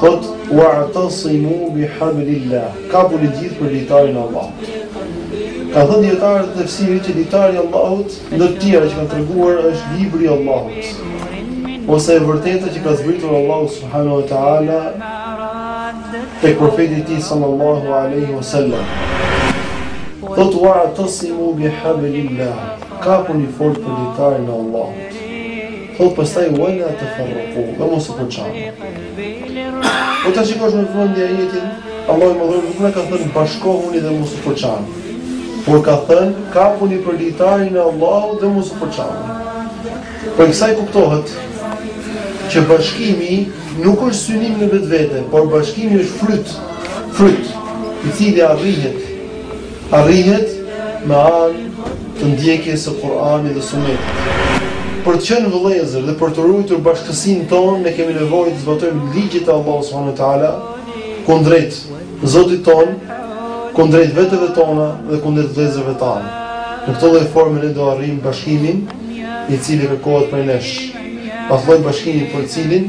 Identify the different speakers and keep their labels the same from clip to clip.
Speaker 1: Thot, wa atasimu bi hablillah, kapuni të gjithë për litarin e Allahut. Ka thënë dijetarët e tefsirit që litari i Allahut, ndër të tjera që kanë treguar, është libri i Allahut. Ose e vërteta që ka zbritur Allahu subhanu wa ta'ala, tek profeti i tij sallallahu aleyhi wa sallam. Thot, wa atasimu bi hablillah, kapuni fort për litarin e Allahut. Thotë pastaj wa la tafarraku, dhe mos u përçani. Po të shikosh me vëmendje ajetin, Allahu i madhëruar nuk na ka thënë bashkohuni dhe mos u përçani. Por ka thënë, kapuni për litarin e Allahut dhe mos u përçani. Prej kësaj kuptohet, që bashkimi nuk është synim në vetvete, por bashkimi është fryt, fryt, i cili arrihet Arrihet me anë të ndjekjes së Kur'anit dhe Sunetit. Për të qenë vëllezër dhe për të ruajtur bashkësinë tonë, ne kemi nevojë të zbatojmë ligjet e Allahut subhanuhu teala kundrejt Zotit tonë, kundrejt veteve tona dhe kundrejt vëllezërve tanë. Në këtë lloj forme ne do arrijmë bashkimin i cili kërkohet prej nesh. Ai lloj bashkimi për të cilin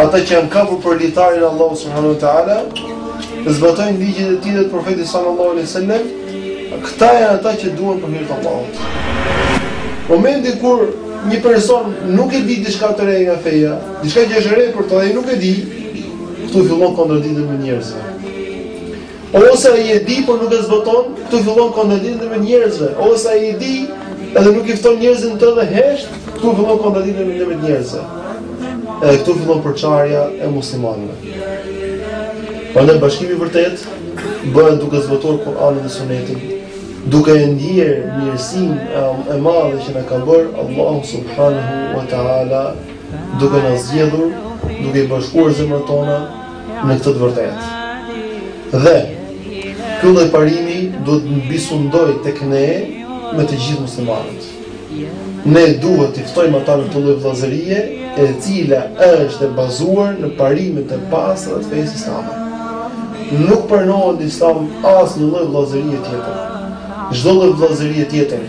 Speaker 1: Ata që janë kapur për litarin e Allahut subhanahu wa taala, zbatojnë ligjet e tij dhe të profetit sallallahu alaihi wasallam, këta janë ata që duhen për hir të Allahut. Momentin kur një person nuk e di diçka të re nga feja, diçka që është e re për të dhe nuk e di, këtu fillon kontradikta mes njerëzve. Ose ai e di, por nuk e zbaton, këtu fillon kontradikta ndërmjet njerëzve. Ose ai e di, edhe nuk i fton njerëzit në të dhe hesht, këtu fillon kontradikta ndërmjet njerëzve. Edhe këtu fillon përçarja e muslimanëve. Prandaj bashkimi i vërtetë bëhet duke zbatuar Kur'anin dhe Sunetin, duke e ndier mirësinë e madhe që na ka bërë Allahu subhanahu wa taala, duke na zgjedhur, duke i bashkuar zemrat tona në këtë të vërtetë. Dhe ky lloj parimi duhet të mbisundojë tek ne me të gjithë muslimanët. Ne duhet t'i ftojmë ata në këtë lloj vëllazërie, e cila është e bazuar në parimet e pastra të fesë islame. Nuk pranohet në Islam asnjë lloj vëllazërie tjetër. Çdo lloj vëllazërie tjetër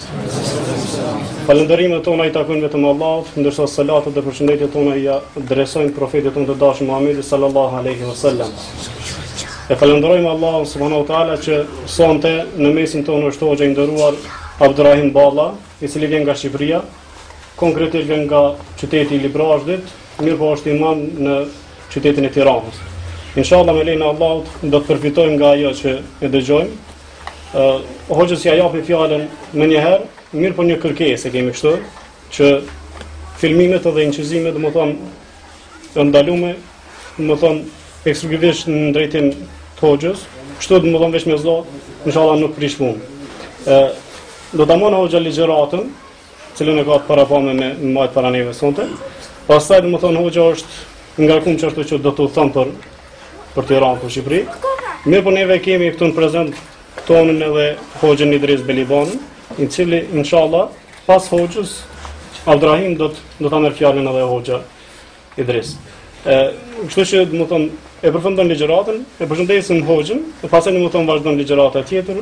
Speaker 2: Falënderimet tona i takojnë vetëm Allahut, ndërsa salatet dhe përshëndetjet tona ia adresojmë profetit tonë të dashur Muhamedit sallallahu alaihi wasallam. E falënderojmë Allahun subhanahu wa taala që sonte në mesin tonë është hoxha i nderuar Abdurrahim Balla, i cili vjen nga Shqipëria, konkretisht vjen nga qyteti i Librazhdit, mirëpo është imam në qytetin e Tiranës. Inshallah me lejen e Allahut do të përfitojmë nga ajo që e dëgjojmë Ëh, hoxhës ia japi fjalën menjëherë, mirëpo një kërkesë e kemi kështu, që filmimet edhe inçizimet, domethënë, janë të ndalume, domethënë, ekskluzivisht në drejtim të hoxhës, kështu domethënë veç me zo, inshallah nuk prish punë. Ëh, do ta mban hoxha ligjëratën, cilën e ka të parapame me majtë para neve sonte. Pastaj, domethënë, hoxha është ngarkumë që të shkojë domethënë për, për Tiranë për Shqipëri. Mirëpo neve kemi këtu në prezencë tonën edhe hoxhën Idriz Bilibanin, i cili, inshallah, pas hoxhës Abdurrahim do të, do të marrë fjalën edhe hoxha Idriz. Kështu që, domethënë, e përfundon ligjëratën, e përshëndesim hoxhën, e pastaj, domethënë, vazhdon ligjërata tjetër,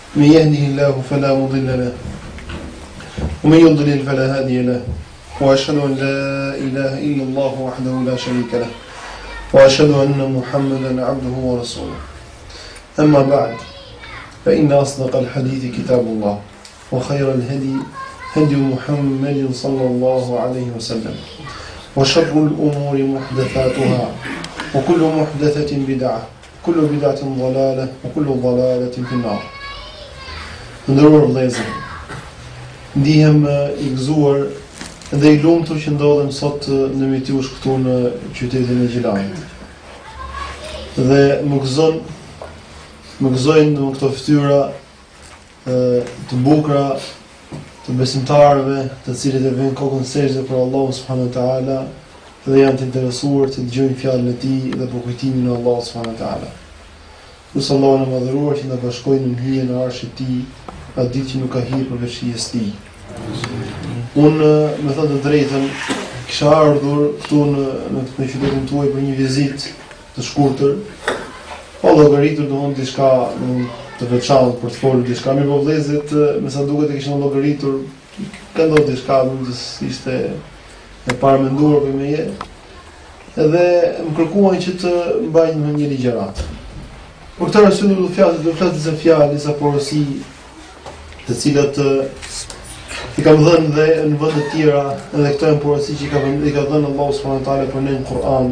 Speaker 1: Men yahdihillahu fala mudilla lahu wa man yudlil fala lahu. ومن يضلل فلا هادي له وأشهد أن لا إله إلا الله وحده لا شريك له وأشهد أن محمدا عبده ورسوله أما بعد فإن أصدق الحديث كتاب الله وخير الهدي هدي محمد صلى الله عليه وسلم وشر الأمور محدثاتها وكل محدثة بدعة Kullu bid'atin dhalale, wa kullu dhalaletin fi nar. Të nderuar vëllezër, ndihem i gëzuar dhe i lumtur që ndodhem sot në mes jush këtu në qytetin e Gjilanit. Dhe më gëzon më gëzojnë këto fytyra të bukura të besimtarëve, të cilët e vënë kokën në sexhde për Allahun subhanuhu teala dhe janë të interesuar të dëgjojnë fjalën e tij dhe përkujtimin e Allahut subhanuhu teala. Lus Allahun e madhëruar që të na bashkojë në hijen e arshit të tij, atë ditë që nuk ka hije përveç hijes së tij. Unë me thënë të drejtën kisha ardhur këtu në në qytetin tuaj për një vizitë të shkurtër, pa llogaritur domthonë diçka të veçantë për të folur diçka, mirëpo vëllezërit, me sa duket e kishin llogaritur këta ndo diçka që ishte e paramenduar prej meje. Edhe më kërkuan që të mbaj një ligjëratë. Për këtë arsye nuk do të flas, do të flas disa fjalë, disa porosi të cilat i kam dhënë dhe në vende të tjera, edhe këto janë porosi që i ka i ka dhënë Allahu subhanahu wa taala për ne në Kur'an.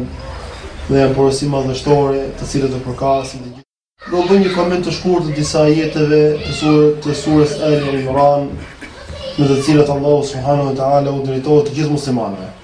Speaker 1: Dhe janë porosi madhështore, të cilat u përkasin të gjithëve. Do bëj një koment të shkurtër të disa ajeteve të surës të surës Ali Imran, në të cilat Allahu subhanahu wa taala u drejtohet të gjithë muslimanëve.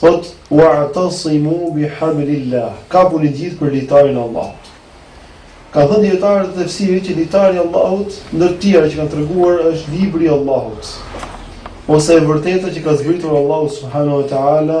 Speaker 1: Thotë, wa atasimu bi hablillah, kapuni të gjithë për litarin e Allahut. Kanë thënë dijetarët e tefsirit që litari i Allahut, ndër tjera që kanë treguar, është libri i Allahut. Ose e vërteta që ka zbritur Allahu, subhanahu wa ta'ala,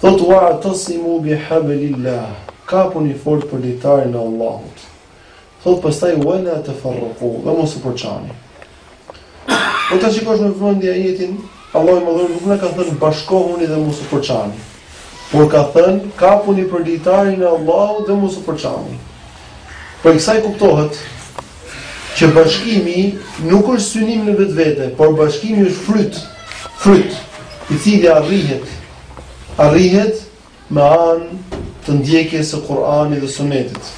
Speaker 1: Thotë wa atasimu bi hablillah, kapuni fort për litarin e Allahut. Thotë pastaj wala tafarraqu, dhe mos u përçani. Po ta shikosh me vëmendje ajetin, Allahu i madhëruar nuk na ka thënë bashkohuni dhe mos u përçani. Por ka thënë kapuni për litarin e Allahut dhe mos u përçani. Prej kësaj kuptohet që bashkimi nuk është synim në vetvete, por bashkimi është fryt, fryt i cili arrihet arrihet me anë të ndjekjes së Kur'anit dhe Sunetit.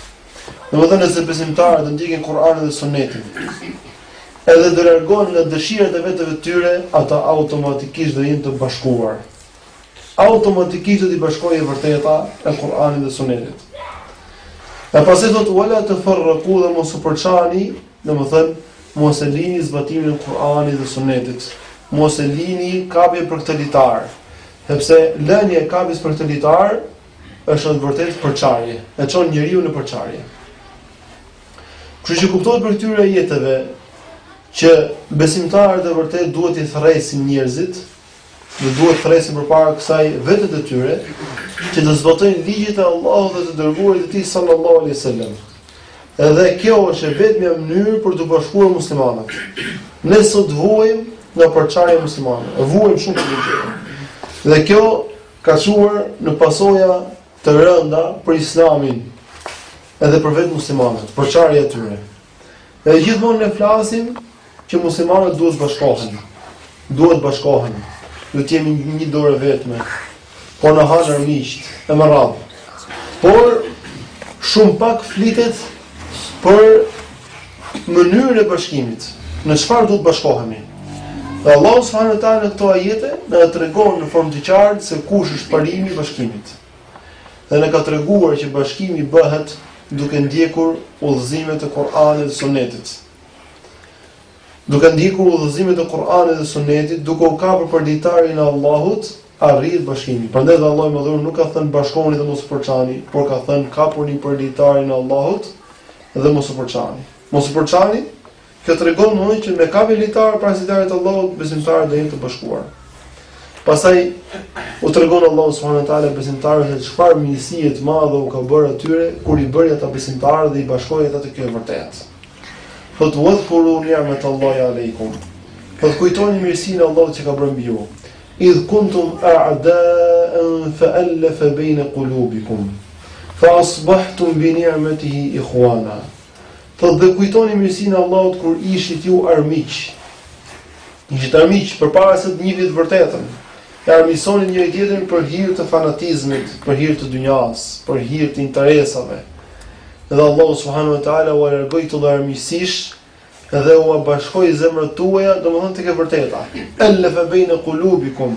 Speaker 1: Domethënë nëse besimtarët ndjekin Kur'anin dhe Sunetin, edhe do largohen nga dëshirat e vetëve të tyre, ata automatikisht do jenë të bashkuar. automatikisht do t'i bashkojë e vërteta e Kur'anit dhe Sunetit. E pastaj thotë wala tafarraqu dhe mos u përçani, domethënë mos e lini zbatimin e Kur'anit dhe Sunetit. Mos e lini kapjen për këtë litar. Sepse lënia e kapjes për këtë litar është në vërtetë përçarje, e çon njeriun në përçarje. Kështu që kuptohet prej këtyre ajeteve që besimtarët e vërtetë duhet të thërresin njerëzit, Duhet të thërrasin përpara kësaj vetët e tyre që të zbatojnë ligjet e Allahut dhe të dërguarit të Tij sallallahu alaihi wasallam. Edhe kjo është e vetmja mënyrë për t'u bashkuar muslimanët. Ne sot vuajmë nga përçarja e muslimanëve. E vuajmë shumë të ligje. Dhe kjo ka çuar në pasoja të rënda për Islamin edhe për vetë muslimanët, përçarja e tyre. Dhe gjithmonë ne flasim që muslimanët duhet të bashkohen. Duhet të bashkohen. Duhet të jemi një dorë e vetme. Po na hanë armiqtë, e me radhë. Por shumë pak flitet për mënyrën e bashkimit. Në çfarë duhet të bashkohemi? Dhe Allah subhanahu wa taala në këto ajete na tregon në formë të qartë se kush është parimi i bashkimit. dhe na ka treguar që bashkimi bëhet duke ndjekur udhëzimet e Kur'anit dhe Sunetit. Duke ndjekur udhëzimet e Kur'anit dhe Sunetit, duke u kapur për litarin e Allahut, arrihet bashkimi. Prandaj dhe Allahu i Madhëruar nuk ka thënë bashkohuni dhe mos u përçani, por ka thënë kapuni për litarin e Allahut dhe mos u përçani. Mos u përçani, Kjo tregon domethënë që me kapje litar për litarit të Allahut besimtarët do jenë të bashkuar. Pastaj u tregon Allahu subhanahu wa taala besimtarëve se çfarë mirësie të madhe u ka bërë atyre kur i bëri ata besimtarë dhe i bashkoi ata te kjo e vërtetë. Thotë wadhkuru ni'mat Allahi aleikum. Thotë kujtoni mirësinë e Allahut që ka bërë mbi ju. Idh kuntum a'da'an fa'alafa baina qulubikum fa asbahtum bi ni'matihi ikhwana. Thotë dhe kujtoni mirësinë e Allahut kur ishit ju armiq. Ishit armiq përpara se të njihit vërtetën. E armiqësonit njëri tjetrin për hir të fanatizmit, për hir të dynjas, për hir të interesave. Dhe Allahu subhanahu wa taala ua largoi këto armiqësi dhe ua bashkoi zemrat tuaja, domethënë tek e vërteta. Alafa baina qulubikum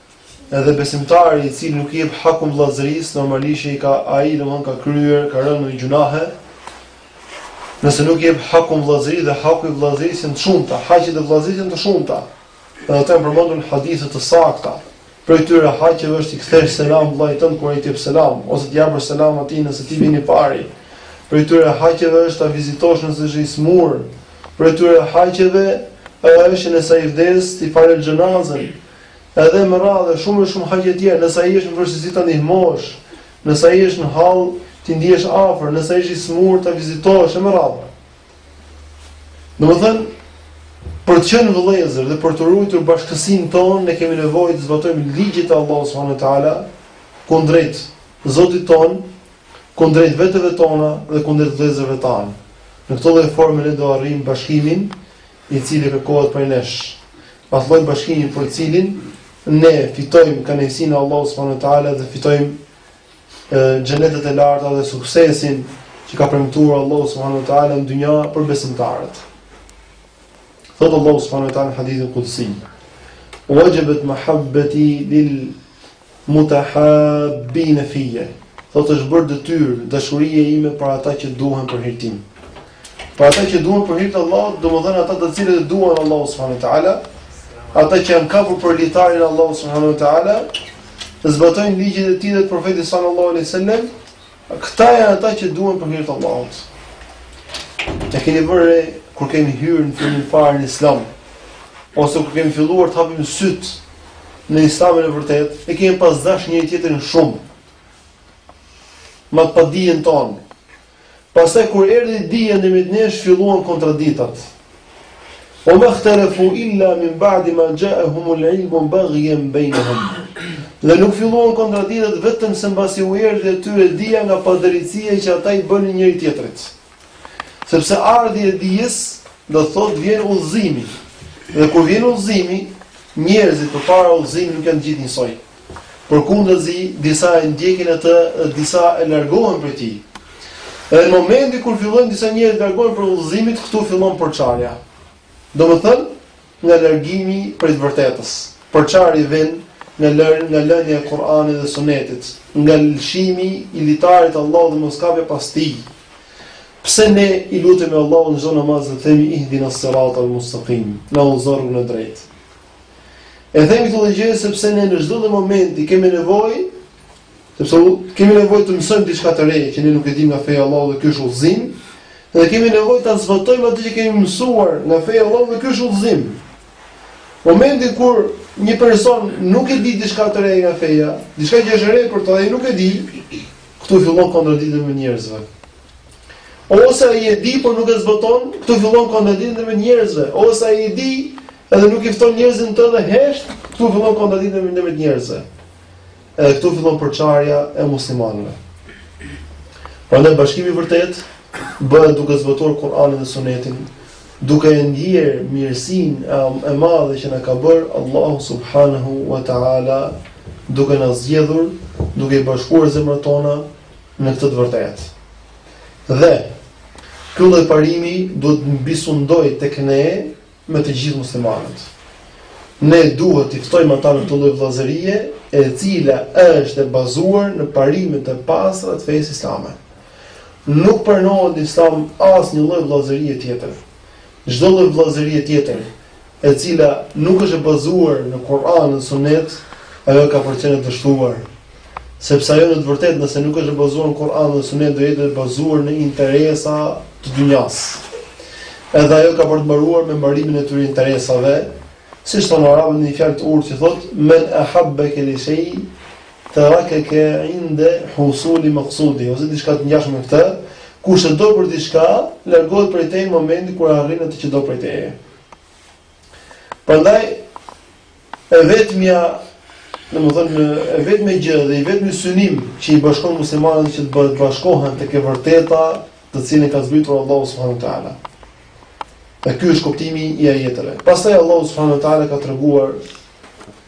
Speaker 1: Edhe besimtari i cili nuk i jep hakun vëllazërisë, normalisht që ai ka ai domthon ka kryer, ka rënë në gjunahe. Nëse nuk i jep hakun vëllazërisë dhe haku i vëllazërisë janë të shumta, haqet e vëllazërisë janë të shumta. Edhe ato janë përmendur në hadithe të sakta. Prej këtyre haqeve është t'i kthesh selam vëllait tënd kur ai të jep selam, ose t'i japësh selam atij nëse ti vjen i pari. Prej këtyre haqeve është ta vizitosh nëse është i smur. Prej këtyre haqeve është nëse ai vdes t'i falësh xhenazën. Edhe me radhë e shumë e shumë haqe tjera, nëse ai është në vështirësi ta ndihmosh, nëse ai është në hall t'i ndihesh afër, nëse ai është i smur ta vizitosh e me radhë. Domethënë për të qenë vëllezër dhe për të ruajtur bashkësinë tonë ne kemi nevojë të zbatojmë ligjet e Allahut subhanehu teala kundrejt Zotit tonë, kundrejt veteve tona dhe kundrejt vëllezërve tanë. Në këtë lloj forme ne do arrijmë bashkimin i cili kërkohet prej nesh, atë lloj bashkimi për të cilin ne fitojmë kënaqësinë e Allahut subhanahu wa taala dhe fitojmë xhenetet e larta dhe suksesin që ka premtuar Allahu subhanahu wa taala në dynja për besimtarët. Thotë Allahu subhanahu wa taala në hadithin qudsi: "Wajabat mahabbati lil Mutahabbine fiyye, thotë është bërë detyrë dashuria ime për ata që duhen për hir tim. Për ata që duhen për hir të Allahut, domethënë ata të cilët e duan Allahun subhanahu wa taala, ata që janë kapur për litarin e Allahut subhanahu wa taala, zbatojnë ligjet e tij dhe profetit sallallahu alaihi wasallam, Këta janë ata që duan për hir të Allahut. E keni vënë re kur kemi hyrë në fillim fare në Islam, ose kur kemi filluar të hapim sytë në Islamin e vërtetë, e kemi pas dash njëri-tjetrin shumë. Me atë padijen tonë. Pastaj kur erdhi dija në midis nesh, filluan kontradiktat. We ma khtelefu illa min ba'di ma xhahum ul ilmu bagjen bejnehum. Dhe nuk filluan kontradiktat vetëm se mbasi u erdhi atyre dija nga padrejtësia që ata i bënin njëri-tjetrit. Sepse ardhja e dijes do të thotë vjen udhëzimi. Dhe kur vjen udhëzimi, njerëzit përpara udhëzimit nuk janë të gjithë njësoj. Përkundrazi, disa e ndjekin atë, disa largohen prej tij. Dhe në momentin kur fillojnë disa njerëz të largohen prej udhëzimit, këtu fillon përçarja. Domethënë, nga largimi prej të vërtetës. Përçarja vjen nga lënë nga lënia e Kur'anit dhe Sunetit, nga lëshimi i litarit të Allahut dhe moskapja pas tij. Pse ne i lutemi Allahut në çdo namaz dhe themi ihdinas siratal mustaqim, na udhëzo në rrugë të drejtë. E themi këtë lloj gjëje sepse ne në çdo moment kemi nevojë, sepse kemi nevojë të mësojmë diçka të re që ne nuk e dimë nga feja e Allahut dhe ky është udhëzim, dhe kemi nevojë ta zbatojmë atë që kemi mësuar nga feja e Allahut dhe ky është udhëzim. Momenti kur një person nuk e di diçka të re nga feja, diçka që është e re për të, ai nuk e di, këtu fillon kontradikta mes njerëzve. Ose ai e di, por nuk e zbaton, këtu fillon kontradikta mes njerëzve. Ose ai e di, Edhe nuk i fton njerëzit në të dhe hesht, këtu fillon kontradikta në mendimet e njerëzve. Edhe këtu fillon përçarja e muslimanëve. Pra bashkimi i vërtetë bëhet duke zbatuar Kur'anin dhe Sunetin, duke e ndjerë mirësinë e madhe që na ka bërë Allahu Subhanahu wa Ta'ala, duke na zgjedhur, duke i bashkuar zemrat tona në këtë të vërtetë. Dhe, ky lloj parimi duhet të mbisundojë tek ne, me të gjithë muslimanët. Ne duhet t'i ftojmë ata në këtë lloj vëllazërie, e cila është e bazuar në parime të pastra të fesë islame. Nuk pranohet në Islam asnjë lloj vëllazërie tjetër. Çdo lloj vëllazërie tjetër, e cila nuk është e bazuar në Kur'an dhe Sunet, ajo ka për të qenë e dështuar. Sepse ajo në të vërtetë nëse nuk është e bazuar në Kur'an dhe Sunet do jetë e bazuar në interesa të dynjas. Edhe ajo ka për të mbaruar me mbarimin e atyre interesave, siç thonë arabët në një fjalë të urtë që thotë men ahabbaka li shay tarakaka inda husuli maqsudi, ose diçka të ngjashme me këtë, kush të do për diçka, largohet prej teje në momentin kur arrin atë që do prej teje. Prandaj e vetmja, domethënë e vetmja gjë dhe i vetmi synim që i bashkon muslimanët që të bashkohen tek e vërteta, të cilën ka zbritur Allahu subhanahu wa taala. Dhe ky është kuptimi i ajeteve. Pastaj Allahu subhanahu wa taala ka treguar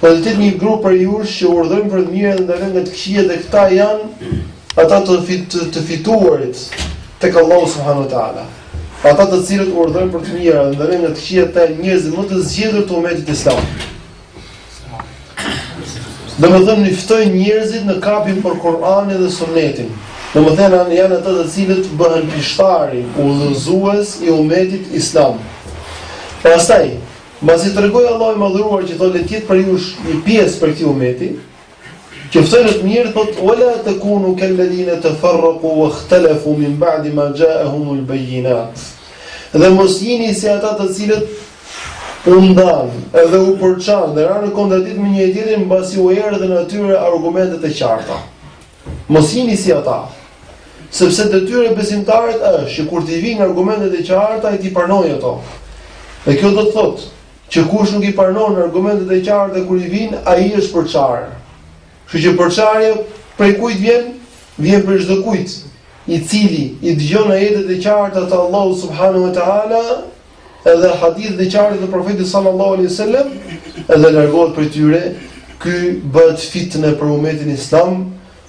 Speaker 1: Pra le të jetë një grup prej jush që urdhërojnë për të mirë dhe ndalojnë nga të këqijat dhe këta janë ata të fit, të fituarit tek Allahu subhanahu wa taala. Ata të cilët urdhërojnë për të mirë dhe ndalojnë nga të këqijat janë njerëzit më të zgjedhur të umetit islam. Domethënë i ftojnë njerëzit në kapjen për Kurani dhe Suneti. Domethënë janë ata të cilët bëhen pishtari udhëzues i umetit islam. Pastaj, Mbasi tregoi Allahu i Madhëruar që thotë le të jetë prej jush një pjesë prej këtij umeti, që ftojnë në të mirë thotë wala takunu kal ladina tafarraqu wahtalafu min ba'di ma ja'ahum al bayinat. Dhe mos jini si ata të cilët u ndanë, edhe u përçanë, dhe ranë në kontradiktë me njëri-tjetrin mbasi u erdhën atyre argumentet e qarta. Mos jini si ata. Sepse detyrë e besimtarit është që kur t'i vijnë argumentet e qarta ai t'i pranojë ato. Dhe kjo do të thotë që kush nuk i pranon argumentet e qarta kur i vijnë, ai është përçarë. Kështu që përçarja prej kujt vjen? Vjen prej çdo kujt, i cili i dëgjon ajetet e qarta të Allahut subhanahu wa taala edhe hadithet e qarta të profetit sallallahu alaihi wasallam edhe largohet prej tyre ky bëhet fitne për umetin islam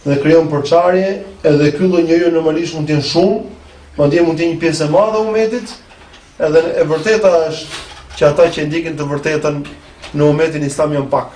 Speaker 1: dhe krijon përçarje edhe ky lloj njeriu normalisht mund t'jenë shumë madje mund t'jenë një pjesë e madhe e umetit edhe e vërteta është që ata që e ndjekin të vërtetën në umetin islam janë pak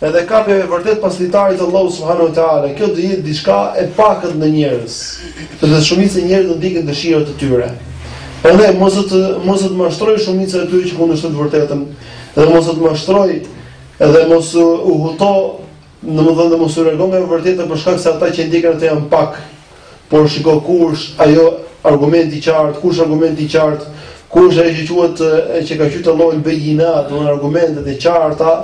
Speaker 1: Edhe kapja e vërtetë pas litarit të Allahut subhanahu wa taala, kjo do jetë diçka e pakët në njerëz, sepse shumica e njerëzve do ndjekin dëshirat e tyre. Prandaj mos të mos të mashtroj shumica e atyre që kundërshtojnë të vërtetën, dhe mos të mashtroj edhe mos u huto, domethënë dhe mos u largo nga e vërteta për shkak se ata që e ndjekin atë janë pak. Por shiko kush ai argumenti i qartë, kush argumenti i qartë, kush ajo që quhet që ka quajt Allahu al-Bayyina, domethënë argumentet e qarta,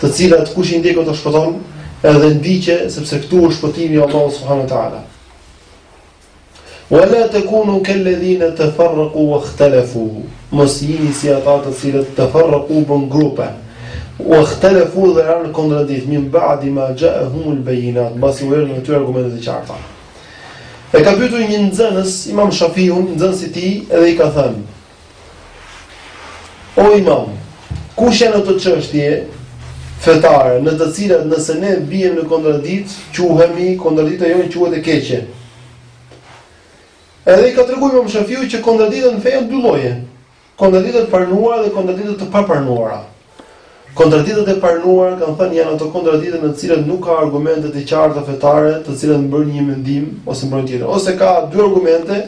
Speaker 1: të cilat kush i ndjek ato shpëton, edhe ndiqe sepse këtu është shpëtimi i Allahut subhanahu wa taala. Wala takunu kal ladhina tafarraqu wa ikhtalafu. Mos jini si ata të cilët tafarraqu u bënë grupe. Wa ikhtalafu dhe ranë në kontradiktë, min ba'di ma ja'ahumul bayyinat, mbasi u erdhën atyre argumentet e qarta. E ka pyetur një nxënës, Imam Shafiun, nxënësi i tij, edhe i ka thënë: O Imam, kush janë ato çështje fetare në të cilat nëse ne biem në kontradiktë, quhemi kontradikta jonë quhet e keqe? Edhe i ka treguar Imam Shafiu që kontradiktat në fe janë dy lloje, kontradiktat e pranuara dhe kontradiktat e papranuara. Kontradiktat e pranuara kanë thënë janë ato kontradikta në të cilat nuk ka argumente të qarta fetare, të cilat mbrojnë një mendim ose mbrojnë tjetrin, ose ka dy argumente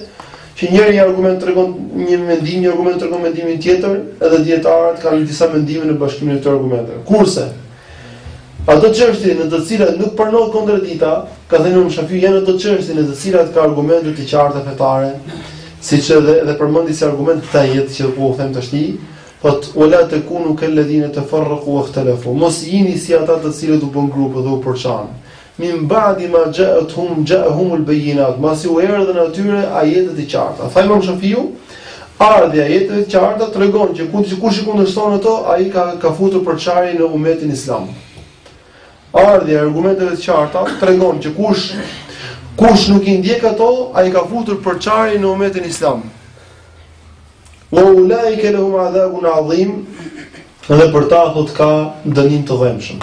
Speaker 1: që njëri argument tregon një mendim, një argument tregon mendimin tjetër, edhe dijetarët kanë disa mendime në bashkimin e këtyre argumenteve. Kurse Ato çështje në të cilat nuk pranohet kontradikta, ka thënë Imam Shafiu, janë ato çështje në të cilat ka argumente të qarta fetare, siç edhe edhe përmendi si argument këtë ajet që po u them tashti, thotë wala takunu kal ladhina tafarraqu wa ikhtalafu, mos jini si ata të cilët u bënë grupe dhe u përçanë, Min ba'di ma ja'athum ja'ahumul bayyinat, mbasi u erdhën atyre ajetet e qarta. Tha Imam Shafiu, Ardhja e ajeteve të qarta tregon që kush i kundërshton ato, ai ka ka futur përçarje në umetin islam. Ardhja e argumenteve të qarta tregon që kush kush nuk i ndjek ato, ai ka futur përçarje në umetin islam. Wa ulaika lahum adhabun adhim, dhe për ta thotë ka dënim të dhëmbshëm.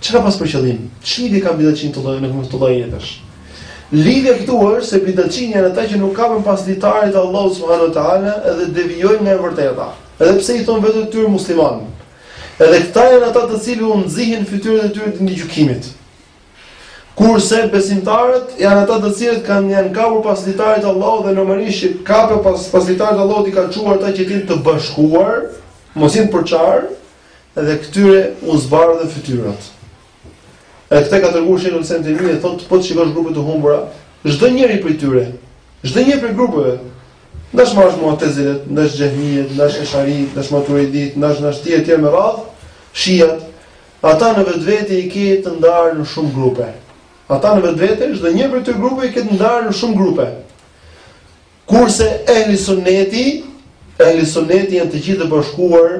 Speaker 1: Çka pas për qëllim? Ç'lidhje kanë bidatçinjtë të lloj në këtë lloj ajetesh. Lidhja këtu është se bidatçinjtë janë ata që nuk kapen pas litarit të Allahut subhanahu wa taala dhe devijojnë nga e vërteta. Edhe pse i thon vetes tyre musliman. Edhe këta janë ata të cilëve u nxihin fytyrat e tyre ditën e gjykimit. Kurse besimtarët janë ata të cilët kanë janë kapur pas litarit të Allahut dhe normalisht kapja pas pas litarit të Allahut i kanë çuar ata që të jenë të bashkuar, mos jenë përçarë, Dhe këtyre u zbardhen fytyrat. Edhe këtë ka treguar Shejhul Islam Ibn Taymija, thotë, po të shikosh grupet e humbura, çdo njeri prej tyre, çdo njeri prej grupeve, ndash marrësh Mu'tazilet, ndash Xehmijet, ndash Esh'aritë, ndash Maturidit, ndash ndash etj etj me radhë, Shiat, ata në vetvete i ke të ndarë në shumë grupe. Ata në vetvete, çdo njeri prej këtyre grupeve i ke të ndarë në shumë grupe. Kurse ehli sunneti, ehli sunneti janë të gjithë të bashkuar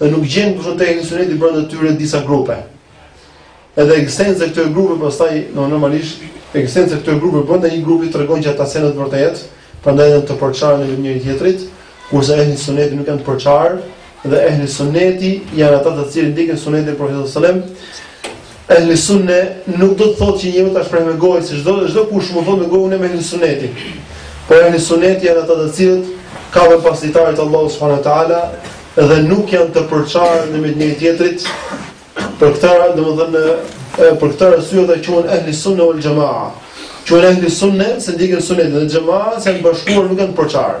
Speaker 1: dhe nuk gjen kush te ehli sunneti brenda tyre disa grupe. Edhe ekzistenca e këtyre grupeve pastaj normalisht ekzistenca e këtyre grupeve brenda një grupi tregon që ata s'janë në të vërtetë, prandaj janë të përçarë mes njëri tjetrit, kurse ehli sunneti nuk janë të përçarë, dhe ehli sunneti janë ata të cilët ndjekin sunetin e Profetit sallallahu alajhi wasallam. Ehli sunne nuk do të thotë që njeriu ta shprehë me gojë se çdo çdo kush mund të thotë me gojën jam ehli sunneti. Po ehli sunneti janë ata të cilët kapen pas litarit Allahut subhanahu wa taala dhe nuk janë të përçarë në mes njëri tjetrit. Për këtë, domethënë, për këtë arsye ata quhen ehli sunne ul jamaa. Quhen ehli sunne se ndjekin sunetin dhe jamaa se janë bashkuar nuk janë përçarë.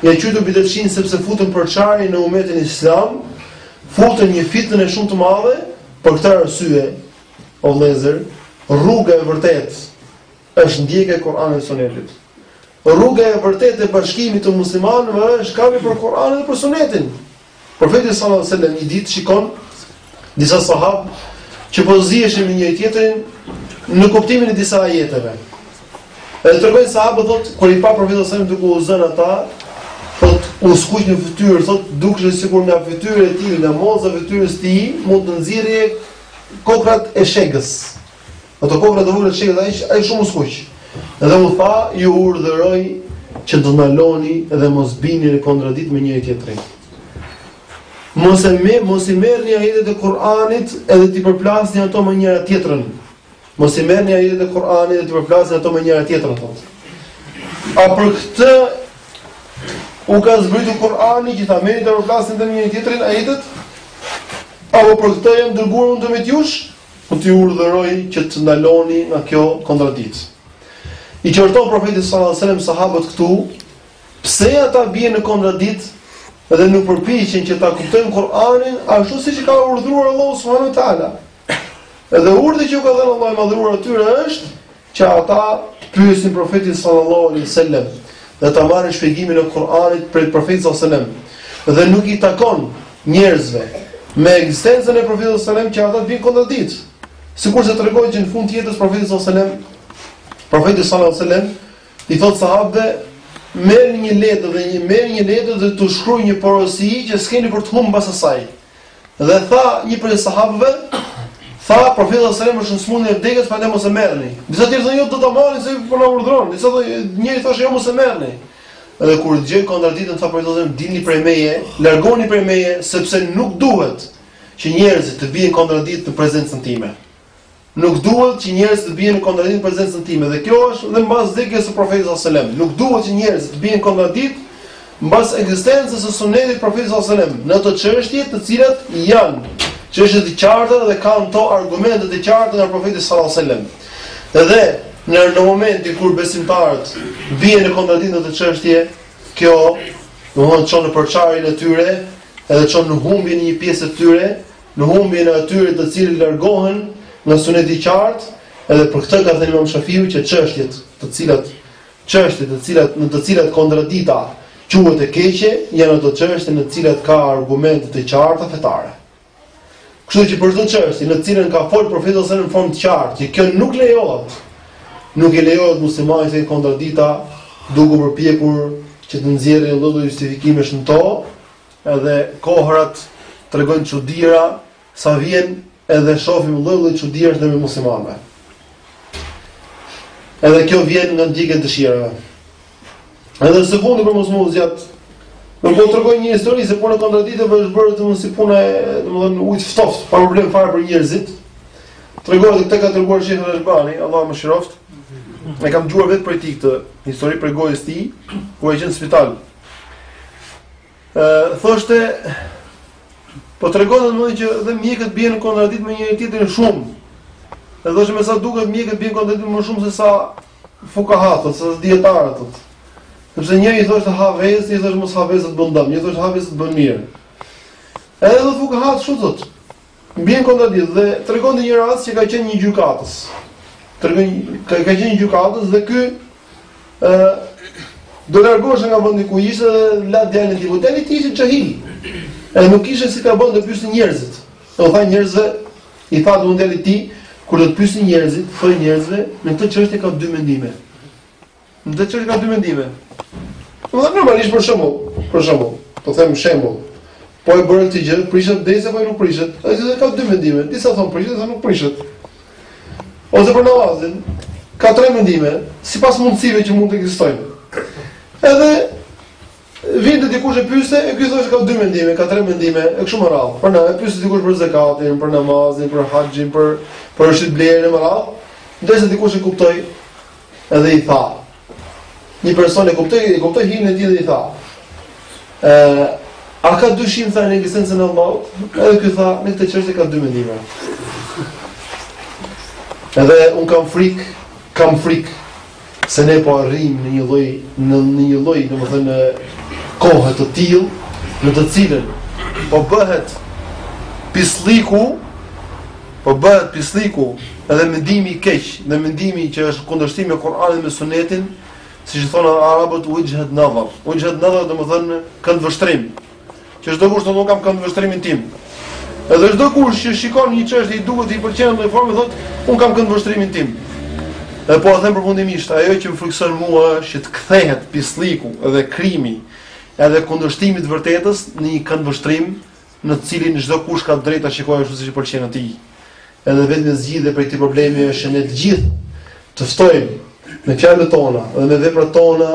Speaker 1: Janë quajtur bidatçinj sepse futën përçarje në umetin islam, futën një fitnë shumë të madhe për këtë arsye. O vëllezër, rruga e vërtetë është ndjekja e Kur'anit dhe Sunetit. Rruga e vërtetë e bashkimit të muslimanëve është kapja për Kur'anin dhe për Sunetin. Profeti sallallahu alajhi wasallam një ditë shikon disa sahabë që po ziheshin me njëri tjetrin në kuptimin e disa ajeteve. Edhe tregojnë sahabët thot kur i pa profeti sallallahu alajhi wasallam duke u zënë ata, thot u skuq në fytyrë, thot dukej sikur nga fytyra e tij, nga mollëza e fytyrës së tij, mund të nxirrje kokrrat e shegës. Në të kohë do ulë çelë ai, ai shumë skuq. Dhe u tha, ju urdhëroj që të ndaloni dhe mos bini në kontradikt me njëri tjetrin. Mos e me, mos i merrni ajetet e Kur'anit edhe t'i përplasni ato me njëra tjetrën. Mos i merrni ajetet e Kur'anit dhe t'i përplasni ato me njëra tjetrën thotë. A për këtë u ka zbritur Kur'ani që ta merrni t'i përplasni me njëri tjetrin ajetet? Apo për këtë jam dërguar unë në mes jush? Po t'ju urdhëroj që të ndaloni nga kjo kontradiktë. I qorton profeti sallallahu alajhi wasallam sahabët këtu, pse ata bien në kontradiktë dhe nuk përpiqen që ta kuptojnë Kur'anin ashtu siç ka urdhëruar Allahu subhanahu wa taala. Edhe urdhri që u ka dhënë Allahu i madhëruar atyre është Që ata të pyesin Profetin sallallahu alejhi ve sellem dhe ta marrin shpjegimin e Kur'anit prej Profetit sallallahu alejhi ve sellem. Dhe nuk i takon njerëzve me ekzistencën e Profetit sallallahu alejhi ve sellem që ata të bien në kontradikt. Sikurse tregon që në fund të jetës Profetit sallallahu alejhi ve sellem Profeti sallallahu alejhi ve sellem i thotë sahabëve merrni një letër dhe një merrni një letër dhe t'u shkruaj një porosi që s'keni për të humbur pas asaj. Dhe tha një prej sahabëve, tha profeti sallallahu alajhi wasallam është në smundje e vdekjes, prandaj mos e merrni. Disa të tjerë thonë jo do ta marrin se po na urdhëron. Disa thonë njëri thoshte jo mos e merrni. Edhe kur dëgjoi kontradiktën tha profeti sallallahu alajhi wasallam dilni prej meje, largoni prej meje sepse nuk duhet që njerëzit të bien në kontradikt në prezencën time. Nuk duhet që njerëzit të bien në kontradikt në prezencën time dhe kjo është edhe mbas vdekjes së Profetit sallallahu alajhi wasallam. Nuk duhet që njerëzit të bien në kontradikt mbas ekzistencës së Sunetit të Profetit sallallahu alajhi wasallam në ato çështje të cilat janë çështje të qarta dhe ka në to argumente të qarta nga Profeti sallallahu alajhi wasallam. Dhe në në momentin kur besimtarët bien në kontradikt në këto çështje, kjo do të thotë çon në përçarjen e tyre, edhe çon në humbjen e një pjesë të tyre, në humbjen e atyre të cilët largohen nga suneti i qartë, edhe për këtë ka thënë Imam Shafiu që çështjet, të cilat çështjet, të cilat në të cilat kontradikta quhet e keqe, janë ato çështje në të cilat ka argumente të qarta fetare. Kështu që për çdo çështje në të cilën ka fol profeti ose në formë të qartë, që kjo nuk lejohet. Nuk e lejohet muslimanit kontradikta duke u përpjekur që të nxjerrë një lloj justifikimi në to, Edhe kohërat tregojnë çudira, sa vjen edhe shohim lloj-lloj çudirash ndër muslimanëve. Edhe kjo vjen nga ndjekja e dëshirave. Edhe së fundi për mos m'u zgjat. Unë po tregoj një histori se puna e kontradiktave është bërë tamam si puna e, domethënë, ujit të ftoftë, pa problem fare për njerëzit. Tregoj edhe këtë ka treguar Sheikh Al-Albani, Allahu e mëshiroftë. E kam dëgjuar vetë prej tij këtë histori prej gojës tij, kur ai qe në spital. E thoshte po tregon domethënë që dhe mjekët bien në kontradikt me njëri tjetrin shumë. Edhe thoshte me sa duket mjekët bien në kontradikt më shumë se sa fukahatë ose sa dijetarët. Sepse njëri thoshte ha vezë, një thoshte mos ha vezë të bën dëm, një thoshte ha vezë të bën mirë. Edhe fukahatë kështu thotë. Bie në kontradiktë dhe tregon një rast që ka qenë një gjykatës. Tregon ka ka qenë një gjykatës dhe ky ë do të largohej nga vendi ku ishte dhe la djalin i vogli i tij ishte xhahil. Edhe nuk kishte si ta bënte pyesin njerëzit. Do tha njerëzve i tha do ndeli ti kur do të pyesin njerëzit, thoju njerëzve, në këtë çështje ka dy mendime. Në këtë çështje ka dy mendime. Po dhe normalisht për shembull, për shembull, po them shembull. Po e bëre këtë gjë, prishet abdesi apo nuk prishet. Ai thotë ka dy mendime, disa thon prishet, disa nuk prishet. Ose për namazin, ka tre mendime, sipas mundësive që mund të ekzistojnë. Edhe Vinte dikush e pyeste, e ky thoshte ka dy mendime, ka tre mendime, e kështu me radhë. Po e pyeste dikush për zakatin, për namazin, për haxhin, për për shitblerjen e me radhë. Ndërsa dikush e kuptoi edhe i tha. Një person e kuptoi, e kuptoi hilen e tij dhe i tha. Ë, a ka dyshim thënë në ekzistencën e Allahut? Edhe ky tha, në këtë çështje ka dy mendime. Edhe un kam frik, kam frik se ne po arrijmë në një lloj në një lloj domethënë kohë të tillë në të cilën po bëhet pislliku po bëhet pislliku edhe mendimi i keq dhe mendimi që është kundërshtim me Kur'anin dhe Sunetin siç i thonë arabët uixhhet nedhar uixhhet nedhar domethënë këndvështrim Që çdokush thotë unë kam këndvështrimin tim. Edhe çdokush që shikon një çështje i duhet i pëlqen një formë thotë, un kam këndvështrimin tim. Dhe po e them përfundimisht, ajo që më frikson mua është që të kthehet pislliku dhe krimi edhe kundërshtimi i së vërtetës në një këndvështrim në të cilin çdokush ka të drejtë ta shikojë ashtu siç i pëlqen atij. Edhe e vetmja zgjidhje për këtë problem është ne të gjithë të ftojmë me fjalët tona dhe me veprat tona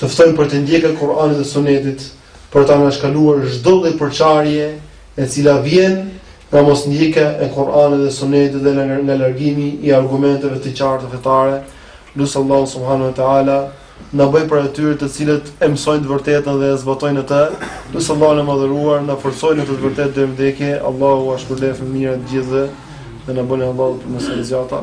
Speaker 1: Të ftojmë për te ndjekja e Kur'anit dhe Sunetit për ta anashkaluar çdo lloj përçarje e cila vjen nga mosndjekja e Kur'anit dhe Sunetit dhe nga largimi i argumenteve të qarta fetare. Lus Allahun subhanahu wa taala të na bëjë prej atyre të cilët e mësojnë të vërtetën dhe e zbatojnë atë. Lus Allahun e madhëruar të na forcojë në të vërtetë deri në vdekje. Allahu ua shpërbleftë me të mirë të gjithëve dhe na bëni Allahu për
Speaker 3: mësues gjata.